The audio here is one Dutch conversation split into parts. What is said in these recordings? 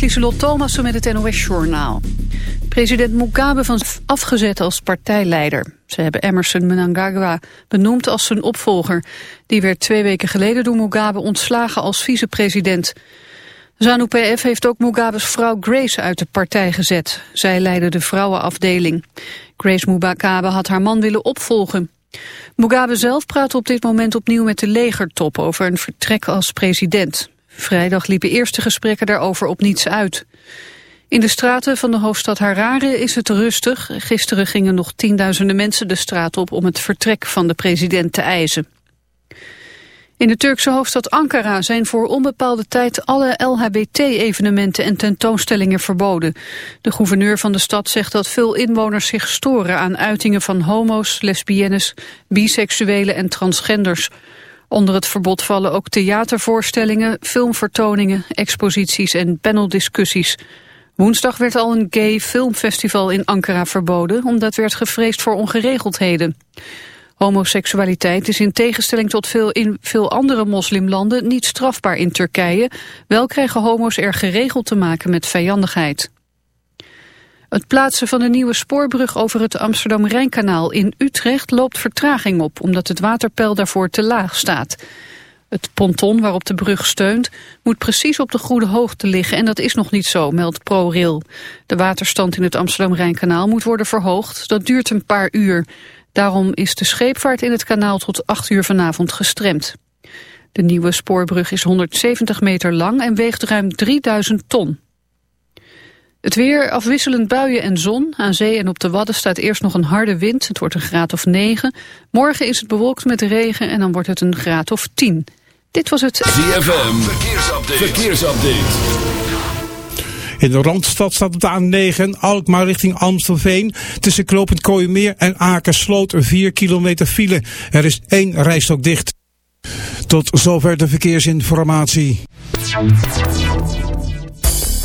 Lieselot Thomassen met het NOS-journaal. President Mugabe van afgezet als partijleider. Ze hebben Emerson Mnangagwa benoemd als zijn opvolger. Die werd twee weken geleden door Mugabe ontslagen als vicepresident. ZANU-PF heeft ook Mugabe's vrouw Grace uit de partij gezet. Zij leidde de vrouwenafdeling. Grace Mugabe had haar man willen opvolgen. Mugabe zelf praat op dit moment opnieuw met de legertop over een vertrek als president. Vrijdag liepen eerste gesprekken daarover op niets uit. In de straten van de hoofdstad Harare is het rustig. Gisteren gingen nog tienduizenden mensen de straat op om het vertrek van de president te eisen. In de Turkse hoofdstad Ankara zijn voor onbepaalde tijd alle LHBT-evenementen en tentoonstellingen verboden. De gouverneur van de stad zegt dat veel inwoners zich storen aan uitingen van homo's, lesbiennes, biseksuelen en transgenders. Onder het verbod vallen ook theatervoorstellingen, filmvertoningen, exposities en paneldiscussies. Woensdag werd al een gay filmfestival in Ankara verboden, omdat werd gevreesd voor ongeregeldheden. Homoseksualiteit is in tegenstelling tot veel in veel andere moslimlanden niet strafbaar in Turkije. Wel krijgen homo's er geregeld te maken met vijandigheid. Het plaatsen van een nieuwe spoorbrug over het Amsterdam-Rijnkanaal in Utrecht loopt vertraging op, omdat het waterpeil daarvoor te laag staat. Het ponton waarop de brug steunt moet precies op de goede hoogte liggen en dat is nog niet zo, meldt ProRail. De waterstand in het Amsterdam-Rijnkanaal moet worden verhoogd, dat duurt een paar uur. Daarom is de scheepvaart in het kanaal tot 8 uur vanavond gestremd. De nieuwe spoorbrug is 170 meter lang en weegt ruim 3000 ton. Het weer, afwisselend buien en zon. Aan zee en op de Wadden staat eerst nog een harde wind. Het wordt een graad of 9. Morgen is het bewolkt met regen en dan wordt het een graad of 10. Dit was het... ZFM, verkeersupdate. verkeersupdate. In de Randstad staat op de A9 Alkmaar richting Amstelveen. Tussen Klopend Kooimeer en Akersloot 4 kilometer file. Er is één rijstok dicht. Tot zover de verkeersinformatie.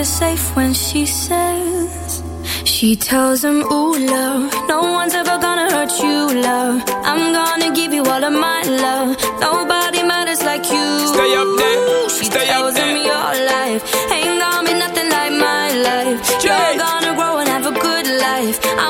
don't know he is safe when she says, She tells him, Ooh, love, no one's ever gonna hurt you, love. I'm gonna give you all of my love. Nobody matters like you. Stay up there, She stay up tells him there. your life ain't gonna be nothing like my life. Jay. You're gonna grow and have a good life. I'm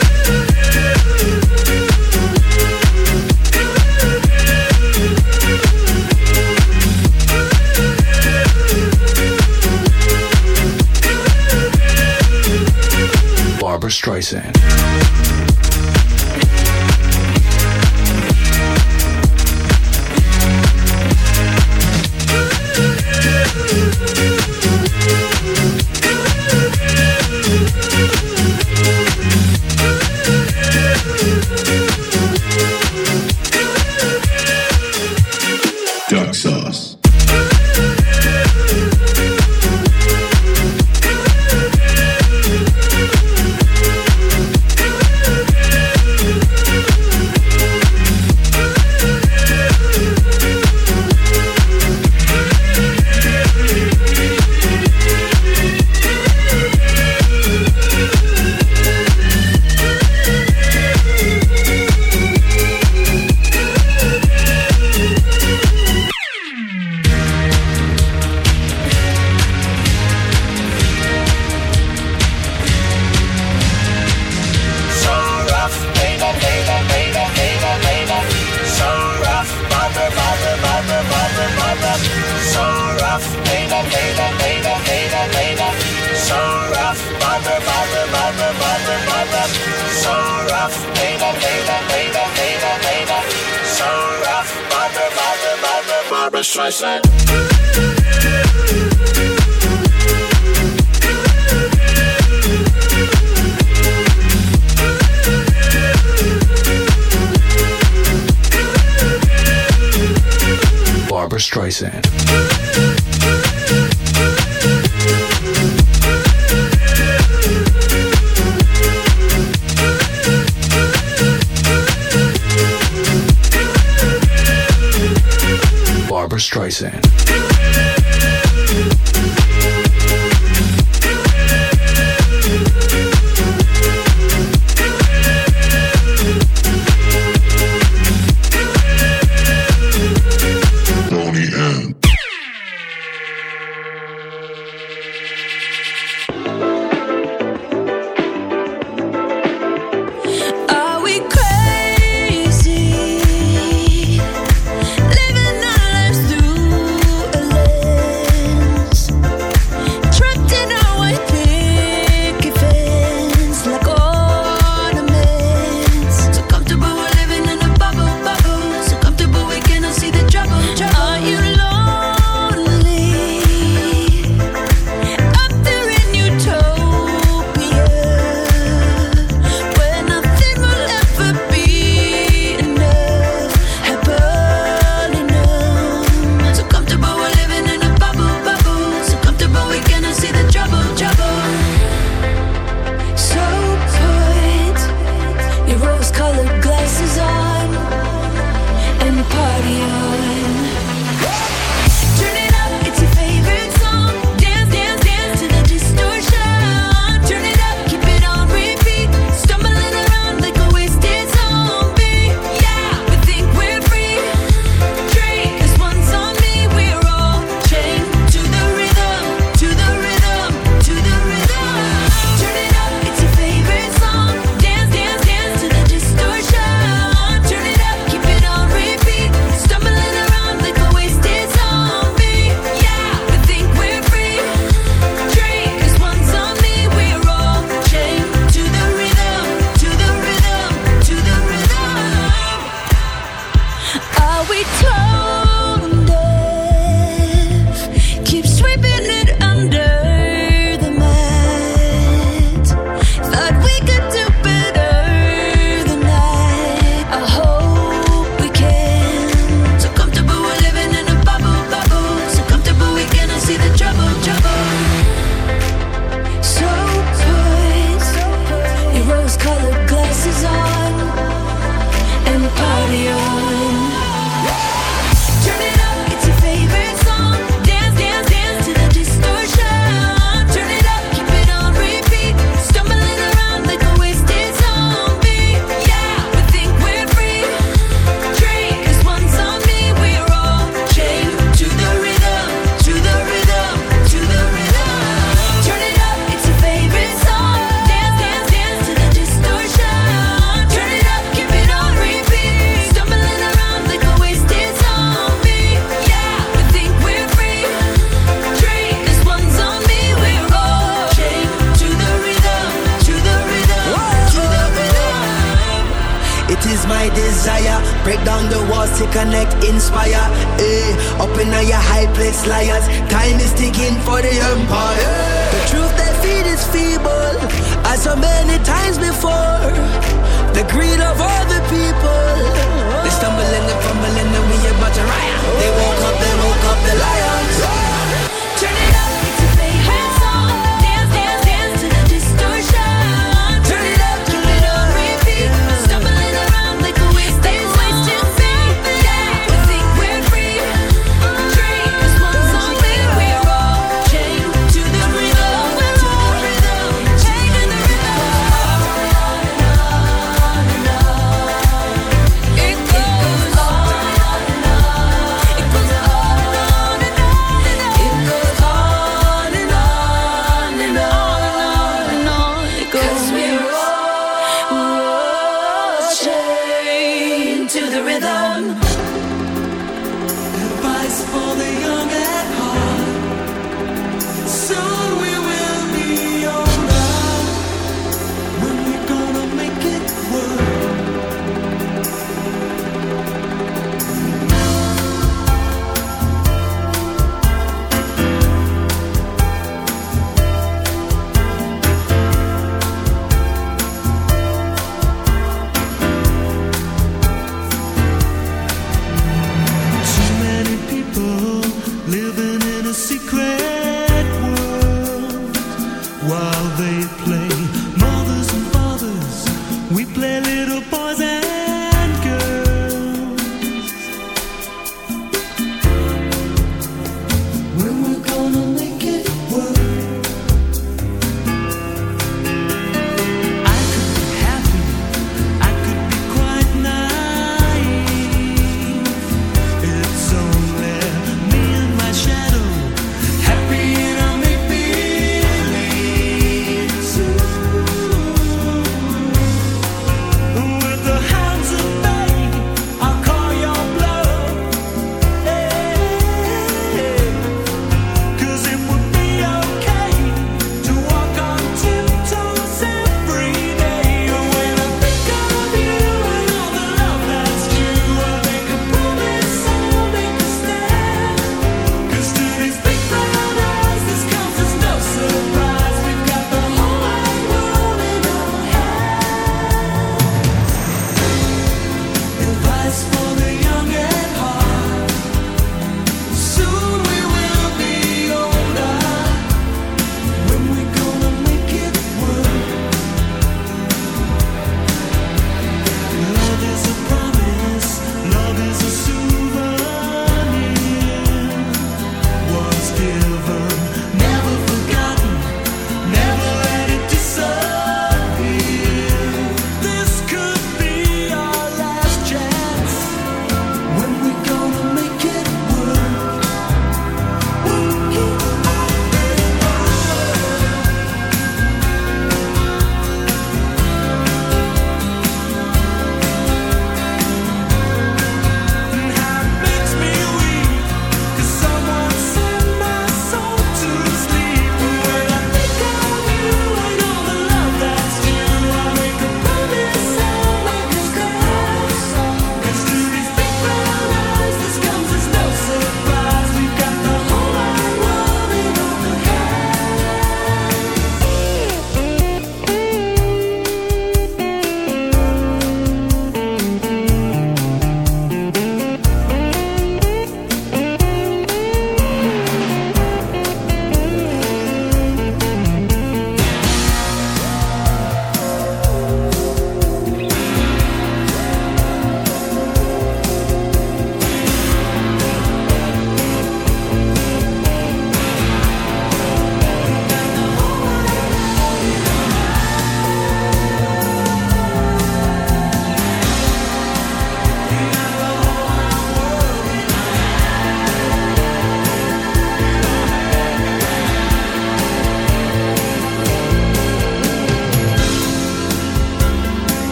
Streisand. Streisand.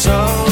so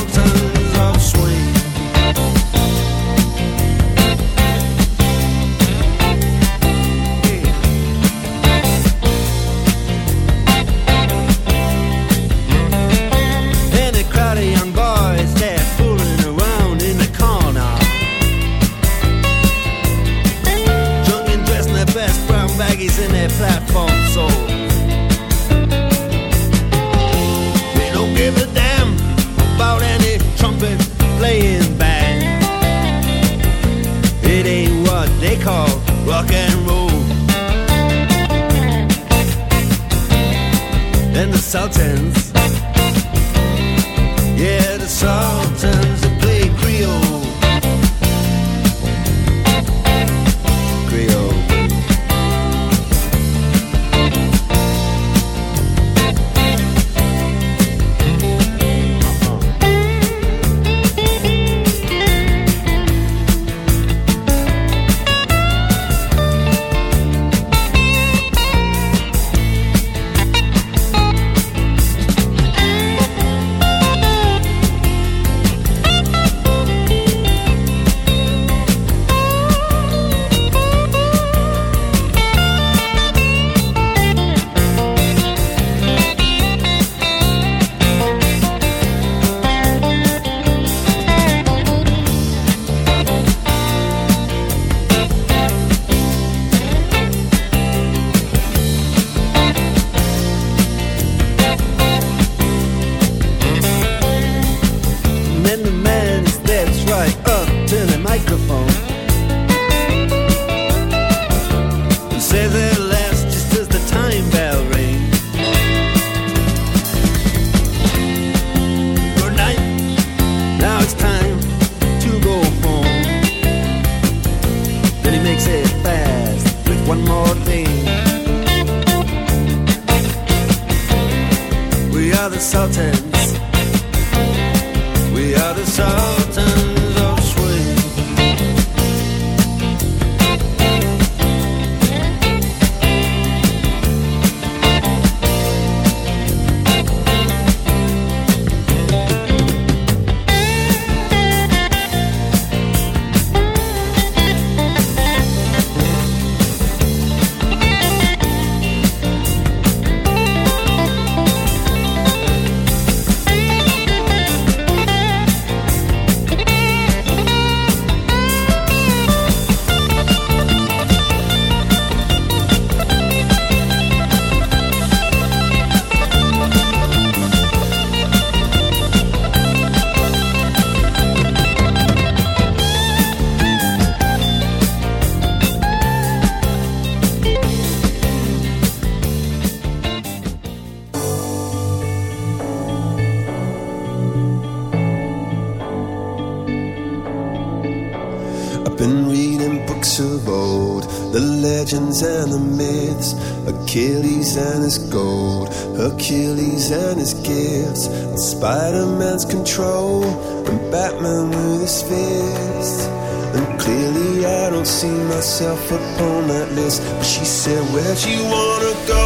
on that list. But she said, Where'd you wanna go?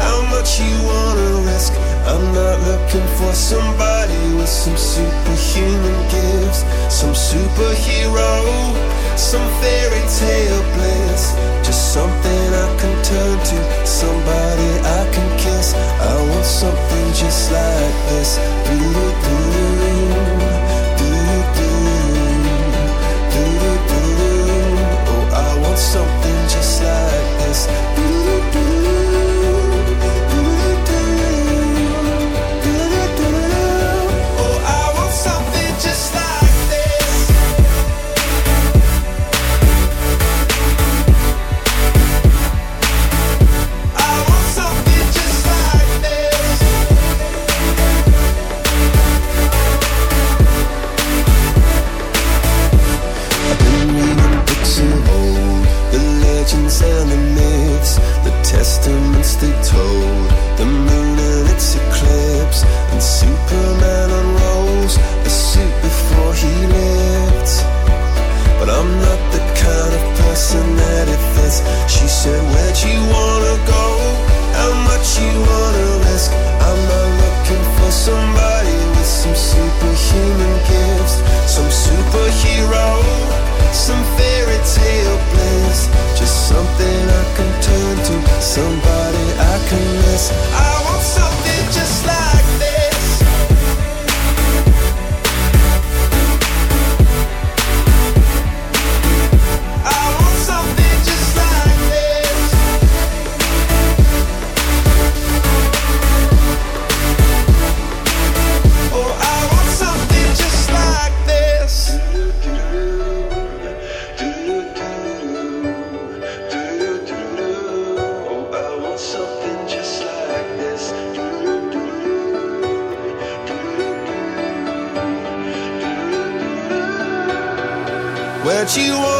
How much you wanna risk? I'm not looking for some you want.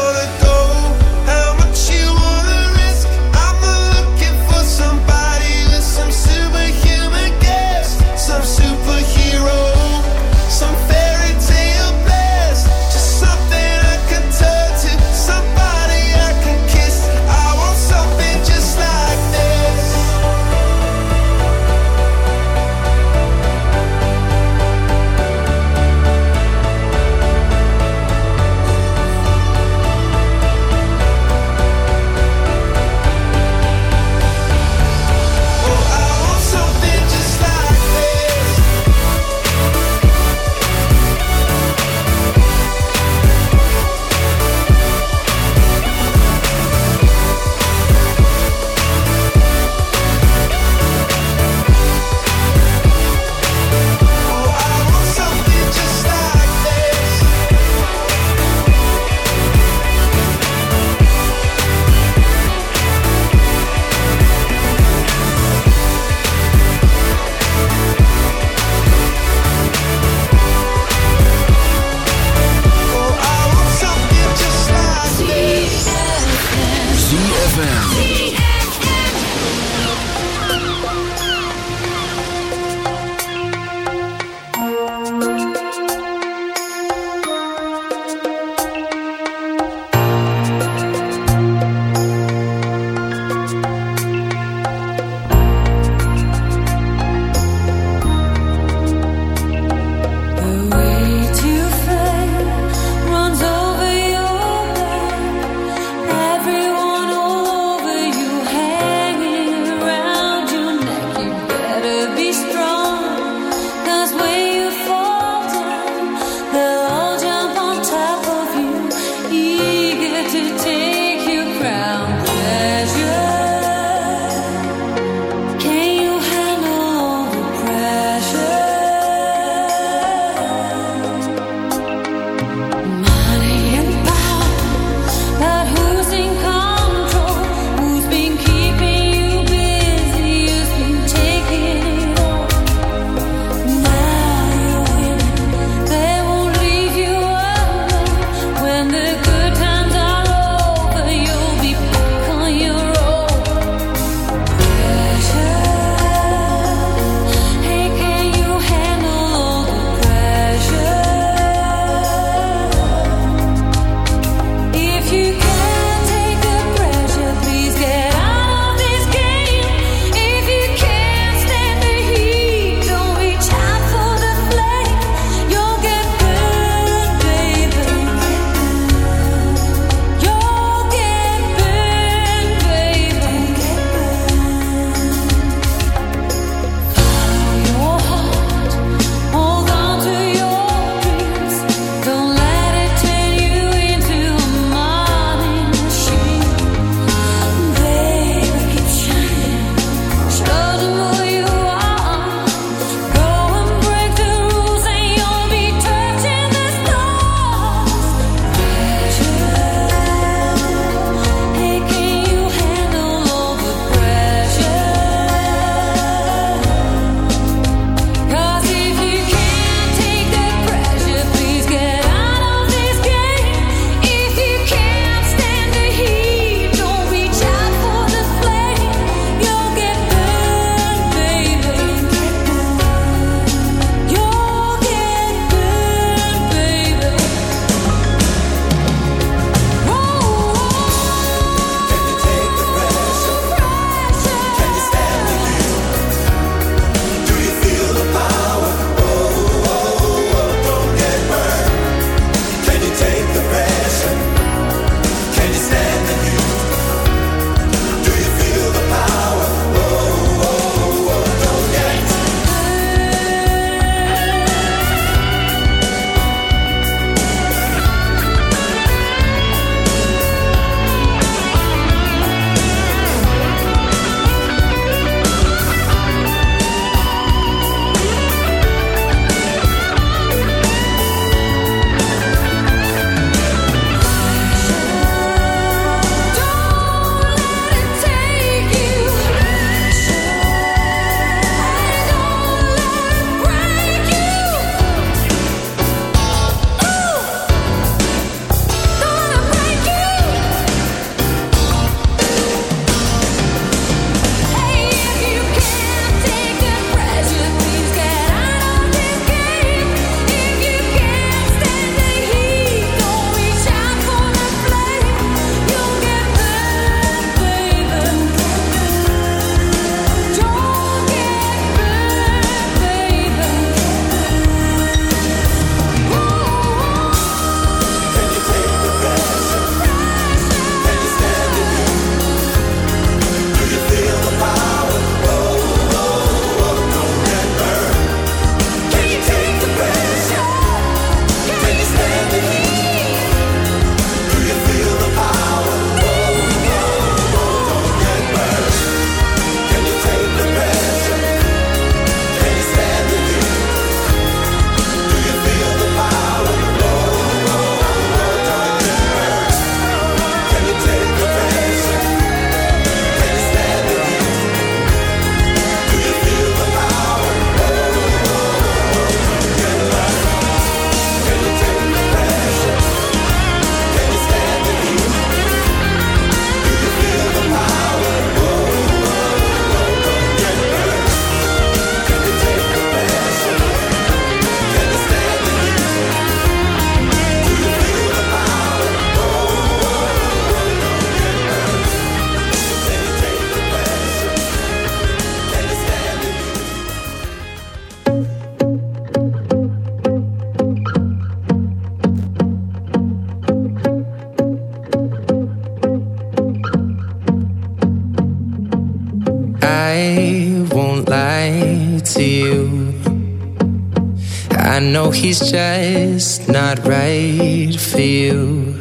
He's just not right for you.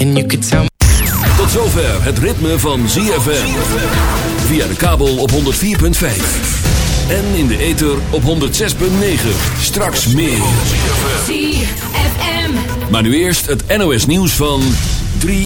And you could tell me. Tot zover het ritme van ZFM. Via de kabel op 104.5. En in de ether op 106.9. Straks meer. ZFM. Maar nu eerst het NOS nieuws van 3